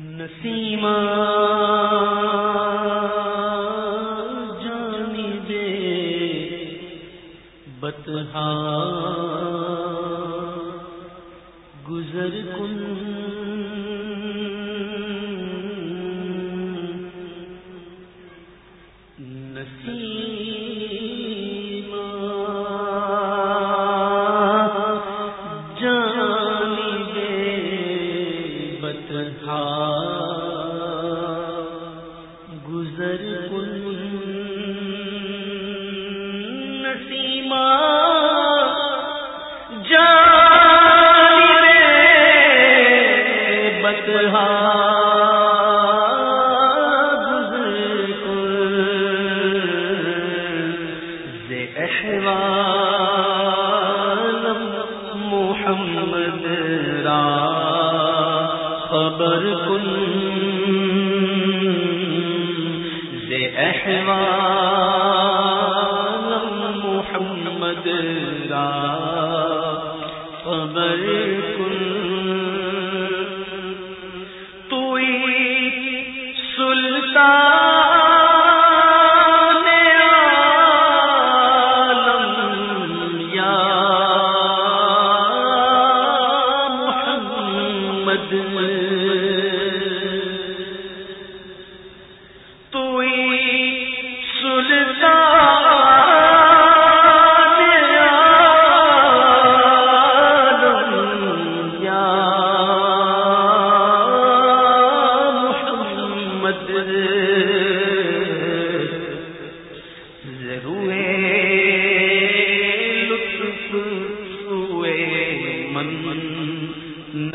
Nasima جانی دے بتہا گزر کن محمد را خبر کن دے احوال محمد را خبر کن محمد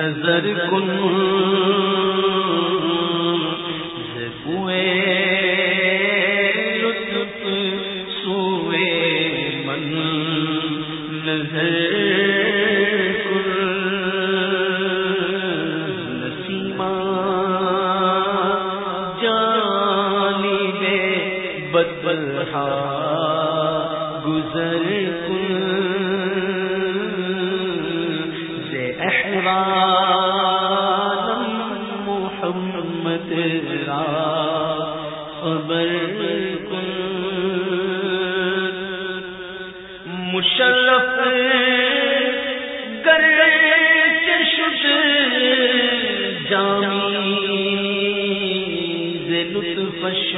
نظر کن لطف سوئے من نظر خبر مشرف گر شد جامی لطفش